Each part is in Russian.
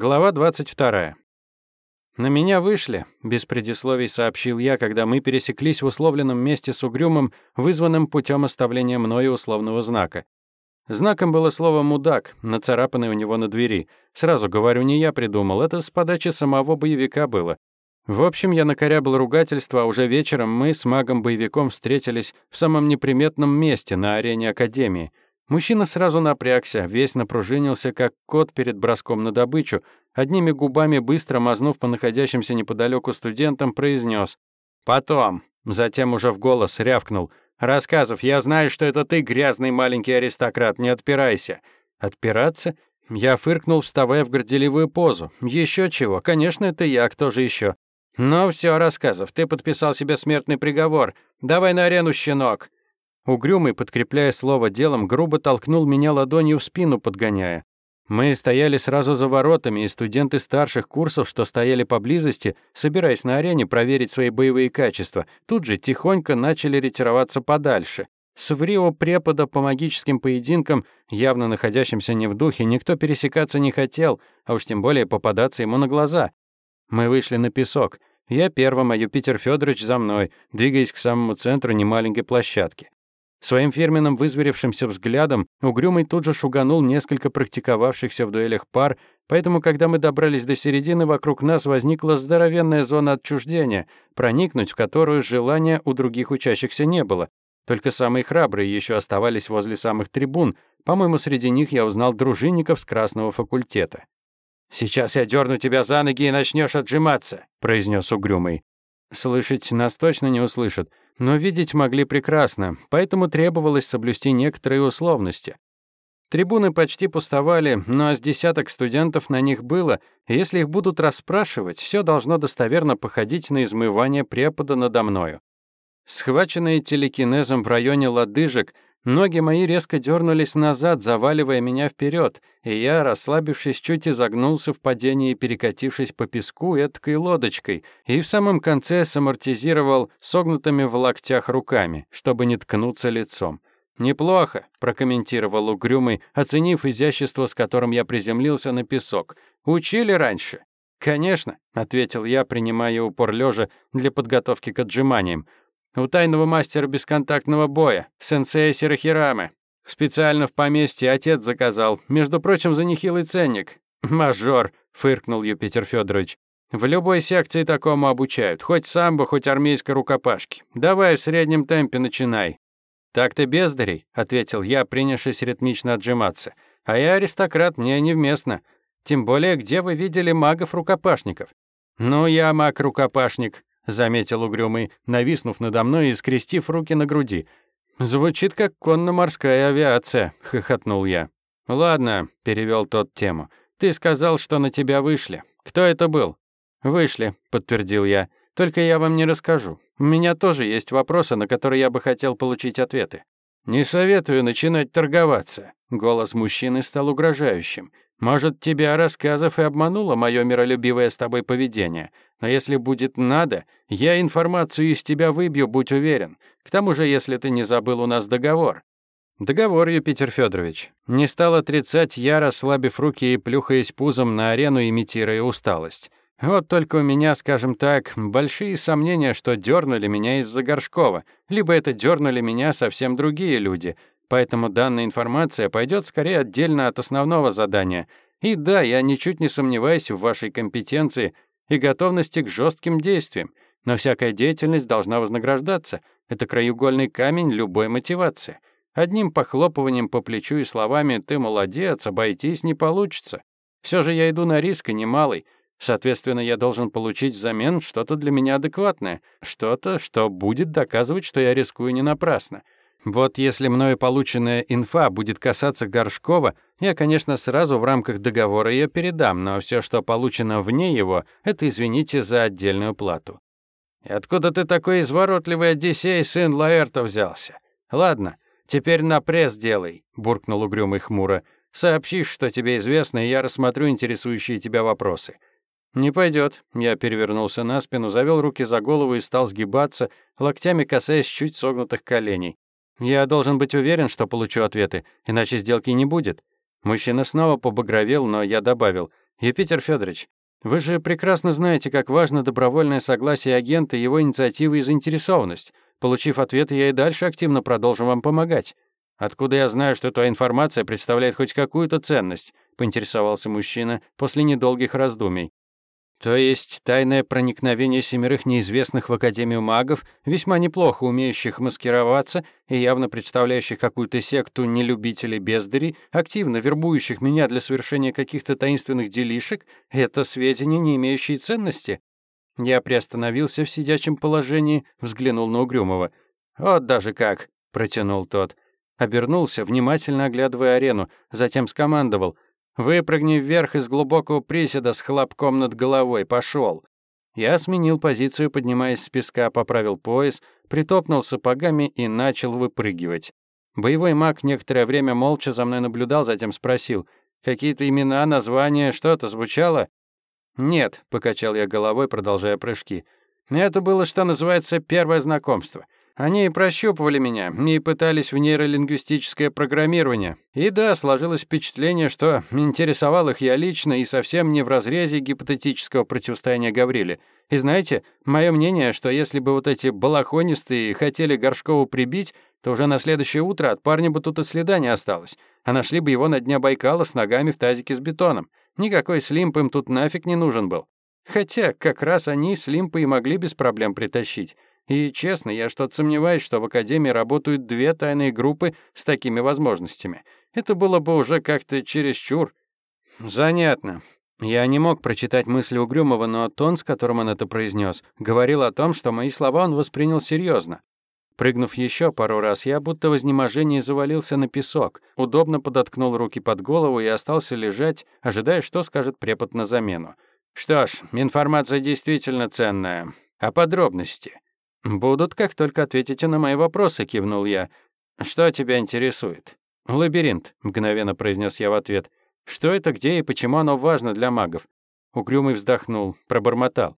Глава 22. На меня вышли, без предисловий сообщил я, когда мы пересеклись в условленном месте с угрюмым, вызванным путем оставления мною условного знака. Знаком было слово «мудак», нацарапанное у него на двери. Сразу говорю, не я придумал, это с подачи самого боевика было. В общем, я накорябал ругательство, а уже вечером мы с магом-боевиком встретились в самом неприметном месте на арене Академии. Мужчина сразу напрягся, весь напружинился, как кот перед броском на добычу, одними губами быстро мазнув по находящимся неподалеку студентам, произнес: «Потом». Затем уже в голос рявкнул. «Рассказов, я знаю, что это ты, грязный маленький аристократ, не отпирайся». «Отпираться?» Я фыркнул, вставая в горделивую позу. Еще чего, конечно, это я, кто же еще? «Ну все, рассказов, ты подписал себе смертный приговор. Давай на арену, щенок!» Угрюмый, подкрепляя слово делом, грубо толкнул меня ладонью в спину, подгоняя. Мы стояли сразу за воротами, и студенты старших курсов, что стояли поблизости, собираясь на арене проверить свои боевые качества, тут же тихонько начали ретироваться подальше. С врио препода по магическим поединкам, явно находящимся не в духе, никто пересекаться не хотел, а уж тем более попадаться ему на глаза. Мы вышли на песок. Я первым, а Юпитер Федорович за мной, двигаясь к самому центру немаленькой площадки. Своим фирменным вызверевшимся взглядом Угрюмый тут же шуганул несколько практиковавшихся в дуэлях пар, поэтому, когда мы добрались до середины, вокруг нас возникла здоровенная зона отчуждения, проникнуть в которую желания у других учащихся не было. Только самые храбрые еще оставались возле самых трибун. По-моему, среди них я узнал дружинников с Красного факультета. «Сейчас я дерну тебя за ноги и начнешь отжиматься», — произнес угрюмый. Слышать нас точно не услышат, но видеть могли прекрасно, поэтому требовалось соблюсти некоторые условности. Трибуны почти пустовали, но с десяток студентов на них было, и если их будут расспрашивать, все должно достоверно походить на измывание препода надо мною. Схваченные телекинезом в районе лодыжек — Ноги мои резко дернулись назад, заваливая меня вперед, и я, расслабившись, чуть изогнулся в падении, перекатившись по песку эткой лодочкой, и в самом конце самортизировал согнутыми в локтях руками, чтобы не ткнуться лицом. «Неплохо», — прокомментировал угрюмый, оценив изящество, с которым я приземлился на песок. «Учили раньше?» «Конечно», — ответил я, принимая упор лежа для подготовки к отжиманиям. У тайного мастера бесконтактного боя, сенсея Сирахирамы. Специально в поместье отец заказал, между прочим, за нехилый ценник. Мажор, фыркнул Юпитер Федорович. В любой секции такому обучают, хоть самбо, хоть армейской рукопашки. Давай в среднем темпе начинай. Так ты бездарей, ответил я, принявшись ритмично отжиматься. А я аристократ, мне невместно. Тем более, где вы видели магов-рукопашников? Ну, я маг-рукопашник, заметил угрюмый, нависнув надо мной и скрестив руки на груди. Звучит как конно-морская авиация, хохотнул я. Ладно, перевел тот тему. Ты сказал, что на тебя вышли. Кто это был? Вышли, подтвердил я. Только я вам не расскажу. У меня тоже есть вопросы, на которые я бы хотел получить ответы. Не советую начинать торговаться. Голос мужчины стал угрожающим. Может, тебя рассказов и обмануло мое миролюбивое с тобой поведение. Но если будет надо, я информацию из тебя выбью, будь уверен. К тому же, если ты не забыл, у нас договор». «Договор, Юпитер Федорович. Не стал отрицать я, расслабив руки и плюхаясь пузом на арену, имитируя усталость. Вот только у меня, скажем так, большие сомнения, что дернули меня из-за Горшкова, либо это дернули меня совсем другие люди, поэтому данная информация пойдет скорее отдельно от основного задания. И да, я ничуть не сомневаюсь в вашей компетенции и готовности к жестким действиям, но всякая деятельность должна вознаграждаться. Это краеугольный камень любой мотивации. Одним похлопыванием по плечу и словами «ты молодец, обойтись не получится». Все же я иду на риск и немалый. Соответственно, я должен получить взамен что-то для меня адекватное, что-то, что будет доказывать, что я рискую не напрасно. Вот если мною полученная инфа будет касаться Горшкова, я, конечно, сразу в рамках договора ее передам, но все, что получено вне его, это, извините, за отдельную плату. И откуда ты такой изворотливый Одиссей, сын Лаэрта, взялся? Ладно, теперь на пресс делай, буркнул угрюмый хмуро. Сообщишь, что тебе известно, и я рассмотрю интересующие тебя вопросы. Не пойдет. Я перевернулся на спину, завел руки за голову и стал сгибаться, локтями касаясь чуть согнутых коленей. Я должен быть уверен, что получу ответы, иначе сделки не будет. Мужчина снова побагровел, но я добавил: Юпитер Федорович, вы же прекрасно знаете, как важно добровольное согласие агента, его инициативы и заинтересованность. Получив ответ, я и дальше активно продолжу вам помогать. Откуда я знаю, что твоя информация представляет хоть какую-то ценность? поинтересовался мужчина после недолгих раздумий. То есть тайное проникновение семерых неизвестных в Академию магов, весьма неплохо умеющих маскироваться и явно представляющих какую-то секту нелюбителей бездарей, активно вербующих меня для совершения каких-то таинственных делишек, это сведения, не имеющие ценности. Я приостановился в сидячем положении, взглянул на Угрюмова. «Вот даже как!» — протянул тот. Обернулся, внимательно оглядывая арену, затем скомандовал — Выпрыгни вверх из глубокого приседа с хлопком над головой. Пошел. Я сменил позицию, поднимаясь с песка, поправил пояс, притопнул сапогами и начал выпрыгивать. Боевой маг некоторое время молча за мной наблюдал, затем спросил: "Какие-то имена, названия, что-то звучало?" "Нет", покачал я головой, продолжая прыжки. "Это было, что называется, первое знакомство. Они прощупывали меня и пытались в нейролингвистическое программирование. И да, сложилось впечатление, что интересовал их я лично и совсем не в разрезе гипотетического противостояния Гавриле. И знаете, мое мнение, что если бы вот эти балахонистые хотели Горшкову прибить, то уже на следующее утро от парня бы тут и следа не осталось, а нашли бы его на дне Байкала с ногами в тазике с бетоном. Никакой слимп им тут нафиг не нужен был. Хотя как раз они слимпы и могли без проблем притащить. И, честно, я что-то сомневаюсь, что в Академии работают две тайные группы с такими возможностями. Это было бы уже как-то чересчур. Занятно. Я не мог прочитать мысли Угрюмова, но тон, с которым он это произнес, говорил о том, что мои слова он воспринял серьезно. Прыгнув еще пару раз, я будто в изнеможении завалился на песок, удобно подоткнул руки под голову и остался лежать, ожидая, что скажет препод на замену. Что ж, информация действительно ценная. А подробности? «Будут, как только ответите на мои вопросы», — кивнул я. «Что тебя интересует?» «Лабиринт», — мгновенно произнес я в ответ. «Что это, где и почему оно важно для магов?» Угрюмый вздохнул, пробормотал.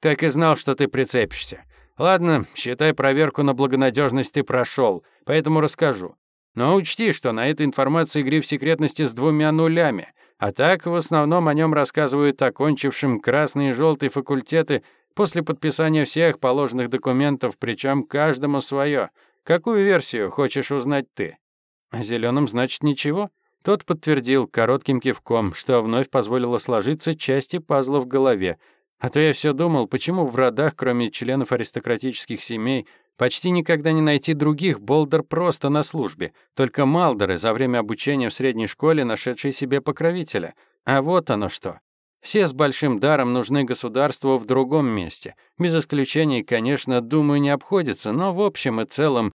«Так и знал, что ты прицепишься. Ладно, считай, проверку на благонадежность ты прошел, поэтому расскажу. Но учти, что на этой информации гриф секретности с двумя нулями, а так в основном о нем рассказывают окончившим красный и желтый факультеты После подписания всех положенных документов, причем каждому свое. Какую версию хочешь узнать ты? Зеленым значит ничего. Тот подтвердил коротким кивком, что вновь позволило сложиться части пазла в голове. А то я все думал, почему в родах, кроме членов аристократических семей, почти никогда не найти других Болдер просто на службе, только Малдеры за время обучения в средней школе, нашедшие себе покровителя. А вот оно что. Все с большим даром нужны государству в другом месте. Без исключений, конечно, думаю, не обходится, но в общем и целом...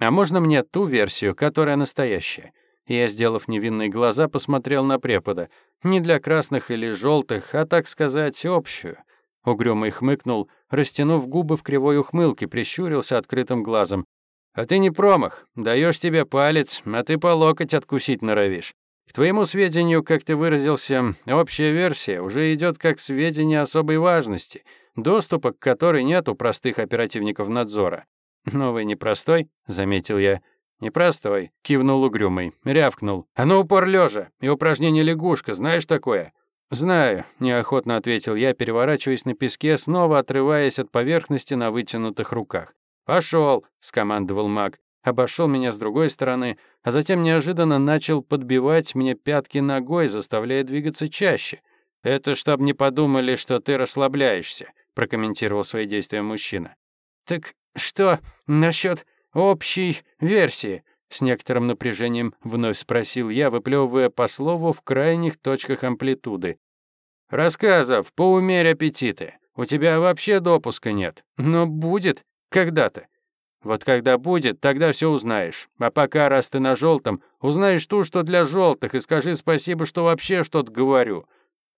А можно мне ту версию, которая настоящая? Я, сделав невинные глаза, посмотрел на препода. Не для красных или желтых, а, так сказать, общую. Угрюмый хмыкнул, растянув губы в кривой ухмылке, прищурился открытым глазом. «А ты не промах. Даешь тебе палец, а ты по локоть откусить норовишь. К твоему сведению, как ты выразился, общая версия уже идет как сведение особой важности, доступа к которой нет у простых оперативников надзора. «Новый непростой», — заметил я. «Непростой», — кивнул угрюмый, рявкнул. «А ну упор лежа и упражнение лягушка, знаешь такое?» «Знаю», — неохотно ответил я, переворачиваясь на песке, снова отрываясь от поверхности на вытянутых руках. «Пошел», — скомандовал маг обошел меня с другой стороны, а затем неожиданно начал подбивать мне пятки ногой, заставляя двигаться чаще. «Это чтоб не подумали, что ты расслабляешься», — прокомментировал свои действия мужчина. «Так что насчет общей версии?» С некоторым напряжением вновь спросил я, выплевывая по слову в крайних точках амплитуды. «Рассказов, поумерь аппетиты. У тебя вообще допуска нет. Но будет когда-то. Вот когда будет, тогда все узнаешь. А пока, раз ты на желтом, узнаешь ту, что для желтых, и скажи спасибо, что вообще что-то говорю.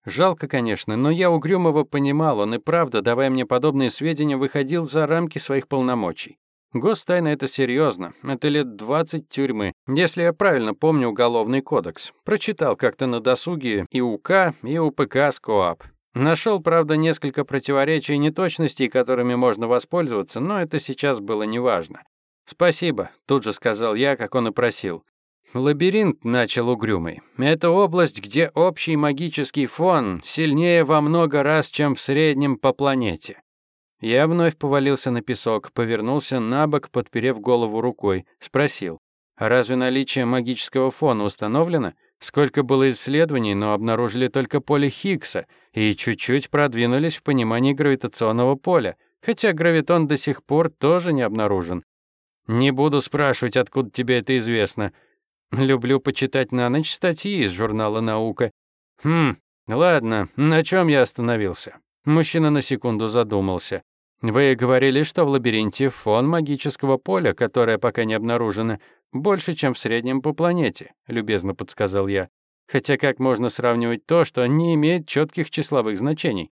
Жалко, конечно, но я Угрюмова понимал, он и правда, давая мне подобные сведения, выходил за рамки своих полномочий. Гостайна — это серьезно, это лет 20 тюрьмы, если я правильно помню Уголовный кодекс. Прочитал как-то на досуге и УК, и УПК с КОАП. Нашел, правда, несколько противоречий и неточностей, которыми можно воспользоваться, но это сейчас было неважно. «Спасибо», — тут же сказал я, как он и просил. Лабиринт начал угрюмый. Это область, где общий магический фон сильнее во много раз, чем в среднем по планете. Я вновь повалился на песок, повернулся на бок, подперев голову рукой, спросил: "А разве наличие магического фона установлено? Сколько было исследований, но обнаружили только поле Хиггса и чуть-чуть продвинулись в понимании гравитационного поля, хотя гравитон до сих пор тоже не обнаружен. Не буду спрашивать, откуда тебе это известно. Люблю почитать на ночь статьи из журнала «Наука». Хм, ладно, на чем я остановился? Мужчина на секунду задумался. Вы говорили, что в лабиринте фон магического поля, которое пока не обнаружено, больше, чем в среднем по планете, любезно подсказал я. Хотя как можно сравнивать то, что не имеет четких числовых значений?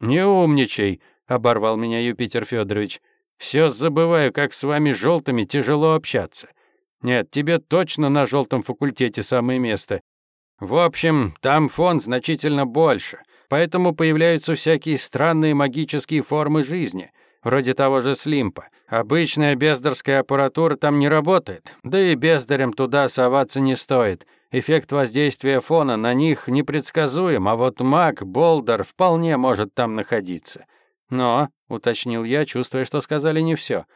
Не умничай, оборвал меня Юпитер Федорович. Все забываю, как с вами желтыми тяжело общаться. Нет, тебе точно на желтом факультете самое место. В общем, там фон значительно больше, поэтому появляются всякие странные магические формы жизни, вроде того же слимпа. Обычная бездарская аппаратура там не работает, да и бездарям туда соваться не стоит. Эффект воздействия фона на них непредсказуем, а вот маг, болдер вполне может там находиться. Но, уточнил я, чувствуя, что сказали не все.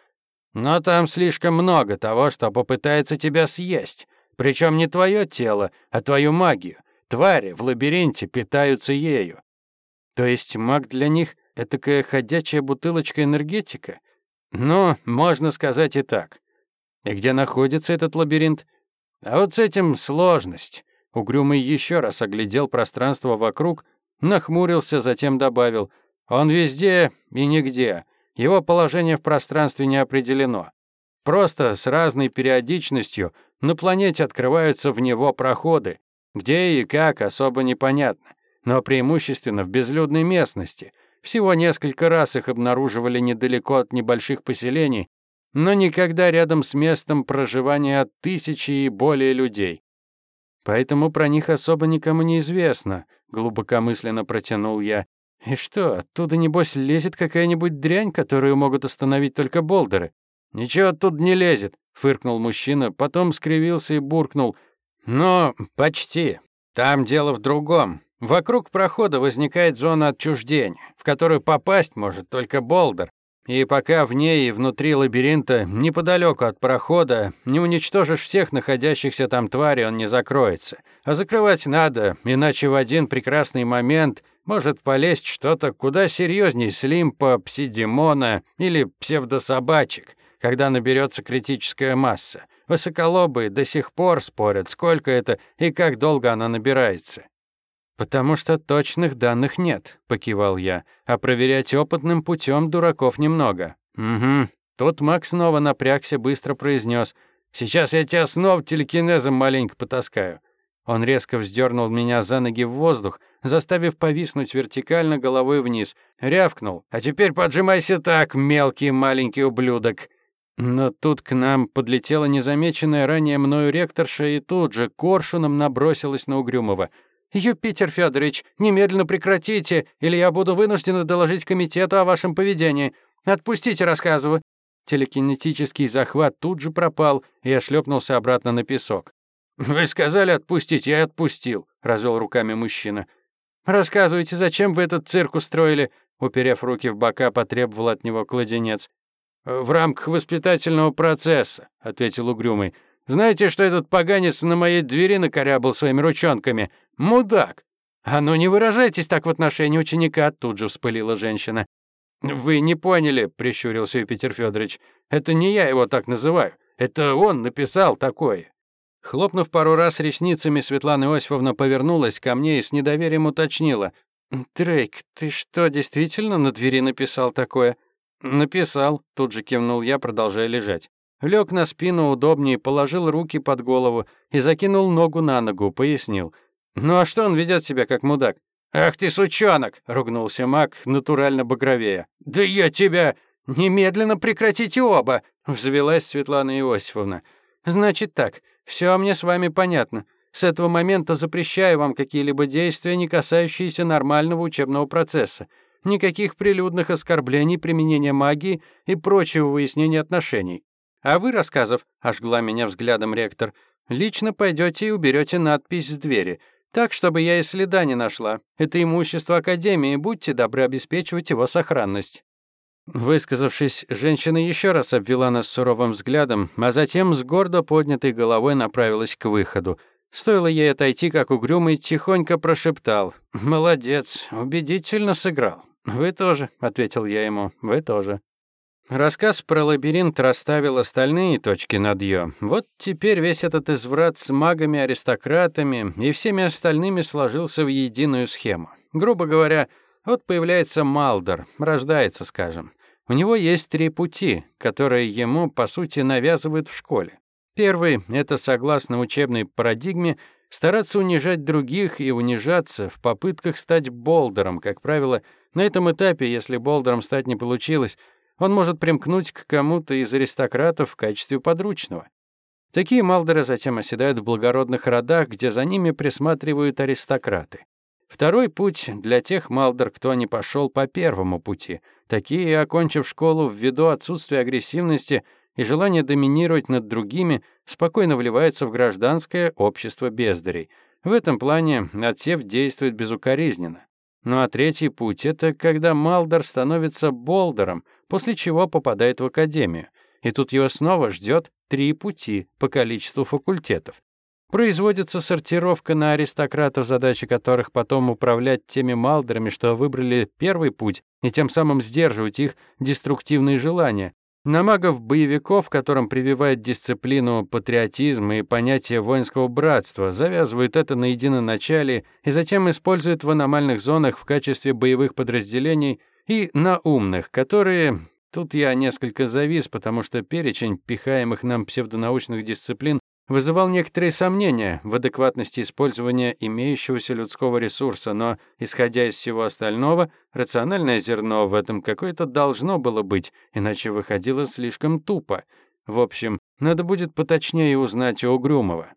Но там слишком много того, что попытается тебя съесть. Причем не твое тело, а твою магию. Твари в лабиринте питаются ею. То есть маг для них — этакая ходячая бутылочка энергетика? Ну, можно сказать и так. И где находится этот лабиринт? А вот с этим сложность. Угрюмый еще раз оглядел пространство вокруг, нахмурился, затем добавил. Он везде и нигде. Его положение в пространстве не определено. Просто с разной периодичностью на планете открываются в него проходы, где и как особо непонятно, но преимущественно в безлюдной местности. Всего несколько раз их обнаруживали недалеко от небольших поселений, но никогда рядом с местом проживания тысячи и более людей. Поэтому про них особо никому не известно, глубокомысленно протянул я. И что, оттуда, небось, лезет какая-нибудь дрянь, которую могут остановить только болдеры? Ничего оттуда не лезет, фыркнул мужчина, потом скривился и буркнул. Но почти. Там дело в другом. Вокруг прохода возникает зона отчуждения, в которую попасть может только болдер. И пока в ней и внутри лабиринта, неподалеку от прохода, не уничтожишь всех находящихся там тварей, он не закроется. А закрывать надо, иначе в один прекрасный момент может полезть что-то куда серьезней слимпа, псидемона или псевдособачек, когда наберется критическая масса. Высоколобые до сих пор спорят, сколько это и как долго она набирается. «Потому что точных данных нет», — покивал я, «а проверять опытным путем дураков немного». «Угу». Тут Макс снова напрягся, быстро произнес: «Сейчас я тебя снова телекинезом маленько потаскаю». Он резко вздернул меня за ноги в воздух, заставив повиснуть вертикально головой вниз. Рявкнул. «А теперь поджимайся так, мелкий маленький ублюдок!» Но тут к нам подлетела незамеченная ранее мною ректорша и тут же коршуном набросилась на Угрюмова. «Юпитер Федорович, немедленно прекратите, или я буду вынуждена доложить комитету о вашем поведении. Отпустите, рассказываю». Телекинетический захват тут же пропал, и я шлепнулся обратно на песок. «Вы сказали отпустить, я отпустил», — развел руками мужчина. «Рассказывайте, зачем вы этот цирк устроили?» Уперев руки в бока, потребовал от него кладенец. «В рамках воспитательного процесса», — ответил угрюмый. «Знаете, что этот поганец на моей двери накорябал своими ручонками? Мудак!» «А ну не выражайтесь так в отношении ученика», — тут же вспылила женщина. «Вы не поняли», — прищурился Юпитер Федорович. «Это не я его так называю. Это он написал такое». Хлопнув пару раз ресницами, Светлана Иосифовна повернулась ко мне и с недоверием уточнила. «Дрейк, ты что, действительно на двери написал такое?» «Написал», — тут же кивнул я, продолжая лежать. Лег на спину удобнее, положил руки под голову и закинул ногу на ногу, пояснил. «Ну а что он ведет себя как мудак?» «Ах ты, сучонок!» — ругнулся маг, натурально багровея. «Да я тебя... Немедленно прекратите оба!» — взвелась Светлана Иосифовна. «Значит так, все мне с вами понятно. С этого момента запрещаю вам какие-либо действия, не касающиеся нормального учебного процесса. Никаких прилюдных оскорблений, применения магии и прочего выяснения отношений. А вы, рассказов, ожгла меня взглядом ректор, Лично пойдете и уберете надпись с двери, так, чтобы я и следа не нашла. Это имущество Академии, будьте добры обеспечивать его сохранность». Высказавшись, женщина еще раз обвела нас суровым взглядом, а затем с гордо поднятой головой направилась к выходу. Стоило ей отойти, как угрюмый тихонько прошептал. «Молодец, убедительно сыграл». «Вы тоже», — ответил я ему, — «вы тоже». Рассказ про лабиринт расставил остальные точки над «ё». Вот теперь весь этот изврат с магами, аристократами и всеми остальными сложился в единую схему. Грубо говоря, вот появляется Малдор, рождается, скажем. У него есть три пути, которые ему, по сути, навязывают в школе. Первый — это, согласно учебной парадигме, стараться унижать других и унижаться в попытках стать болдером. Как правило, на этом этапе, если болдером стать не получилось, он может примкнуть к кому-то из аристократов в качестве подручного. Такие малдеры затем оседают в благородных родах, где за ними присматривают аристократы. Второй путь для тех малдер, кто не пошел по первому пути. Такие, окончив школу ввиду отсутствия агрессивности и желания доминировать над другими, спокойно вливаются в гражданское общество бездарей. В этом плане отсев действует безукоризненно. Ну а третий путь — это когда Малдор становится Болдером, после чего попадает в академию. И тут его снова ждет три пути по количеству факультетов. Производится сортировка на аристократов, задача которых потом управлять теми Малдерами, что выбрали первый путь, и тем самым сдерживать их деструктивные желания, на магов-боевиков, которым прививает дисциплину, патриотизм и понятие воинского братства, завязывают это на единоначале и затем используют в аномальных зонах в качестве боевых подразделений, и на умных, которые... Тут я несколько завис, потому что перечень пихаемых нам псевдонаучных дисциплин вызывал некоторые сомнения в адекватности использования имеющегося людского ресурса, но, исходя из всего остального, рациональное зерно в этом какое-то должно было быть, иначе выходило слишком тупо. В общем, надо будет поточнее узнать у Угрюмова.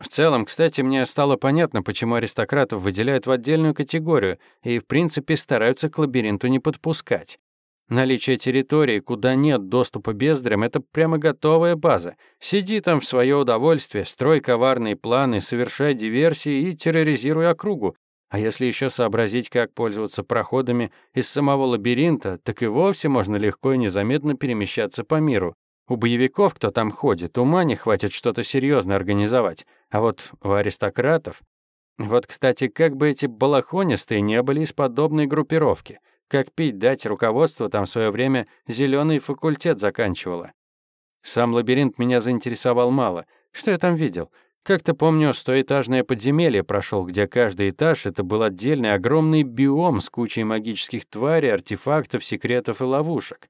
В целом, кстати, мне стало понятно, почему аристократов выделяют в отдельную категорию и, в принципе, стараются к лабиринту не подпускать. Наличие территории, куда нет доступа бездарям, это прямо готовая база. Сиди там в свое удовольствие, строй коварные планы, совершай диверсии и терроризируй округу. А если еще сообразить, как пользоваться проходами из самого лабиринта, так и вовсе можно легко и незаметно перемещаться по миру. У боевиков, кто там ходит, ума не хватит что-то серьезно организовать. А вот у аристократов... Вот, кстати, как бы эти балахонистые не были из подобной группировки. Как пить дать руководство там в свое время зеленый факультет заканчивало. Сам лабиринт меня заинтересовал мало. Что я там видел? Как-то помню, стоэтажное подземелье прошел, где каждый этаж — это был отдельный огромный биом с кучей магических тварей, артефактов, секретов и ловушек.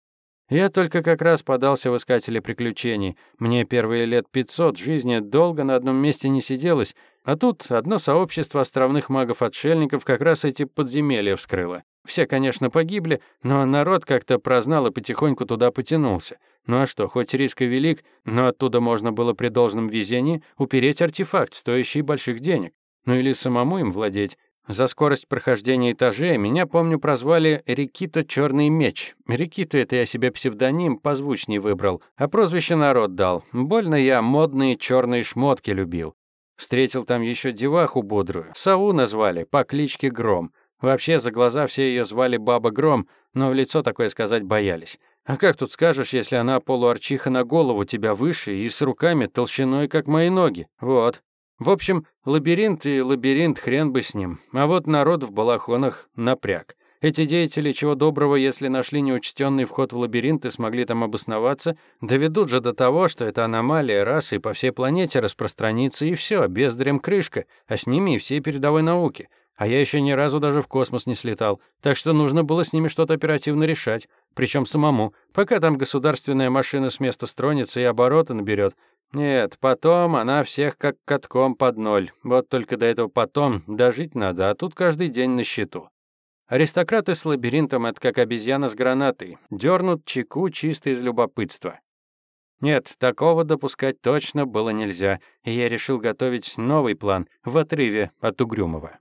Я только как раз подался в искатели приключений. Мне первые лет 500 жизни долго на одном месте не сиделось, а тут одно сообщество островных магов-отшельников как раз эти подземелья вскрыло. Все, конечно, погибли, но народ как-то прознал и потихоньку туда потянулся. Ну а что, хоть риск и велик, но оттуда можно было при должном везении упереть артефакт, стоящий больших денег. Ну или самому им владеть. За скорость прохождения этажей меня, помню, прозвали Рикита Черный Меч. Рикита — это я себе псевдоним позвучней выбрал, а прозвище народ дал. Больно я модные черные шмотки любил. Встретил там еще деваху бодрую. Сау назвали, по кличке Гром. Вообще, за глаза все ее звали Баба Гром, но в лицо такое сказать боялись. А как тут скажешь, если она полуарчиха на голову тебя выше и с руками толщиной, как мои ноги? Вот. В общем, лабиринт и лабиринт, хрен бы с ним. А вот народ в балахонах напряг. Эти деятели, чего доброго, если нашли неучтенный вход в лабиринт и смогли там обосноваться, доведут же до того, что эта аномалия раз и по всей планете распространится, и все, бездарем крышка, а с ними и всей передовой науки. А я еще ни разу даже в космос не слетал, так что нужно было с ними что-то оперативно решать, причем самому, пока там государственная машина с места стронется и обороты наберет, нет, потом она всех как катком под ноль. Вот только до этого потом дожить надо, а тут каждый день на счету. Аристократы с лабиринтом — это как обезьяна с гранатой. Дернут чеку чисто из любопытства. Нет, такого допускать точно было нельзя, и я решил готовить новый план в отрыве от Угрюмова.